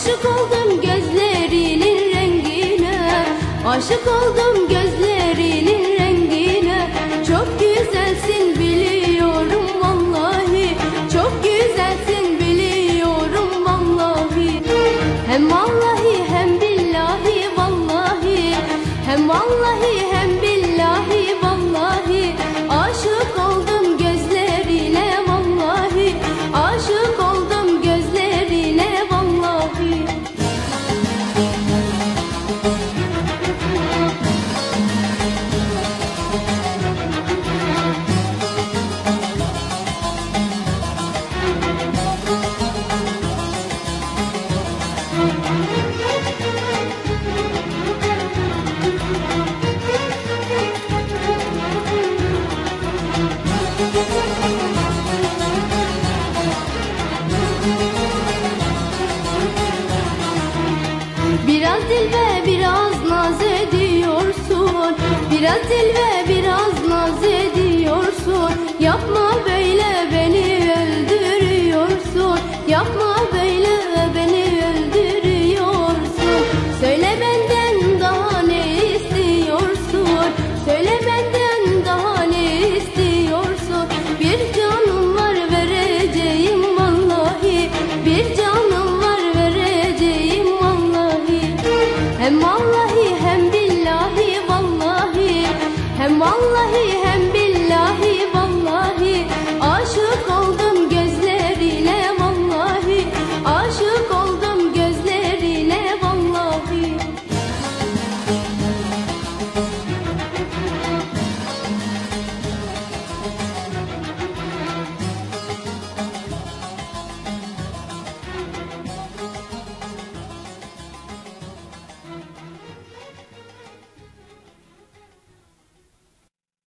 Aşık oldum gözlerinin rengine. Aşık oldum gözlerinin rengine. Çok güzelsin biliyorum vallahi. Çok güzelsin biliyorum vallahi. Hem vallahi hem billahi vallahi. Hem vallahi hem Biraz dil ve biraz naz ediyorsun. Biraz dil ve biraz naz ediyorsun. Yapma böyle beni öldürüyorsun. Yapma böyle beni 忘了他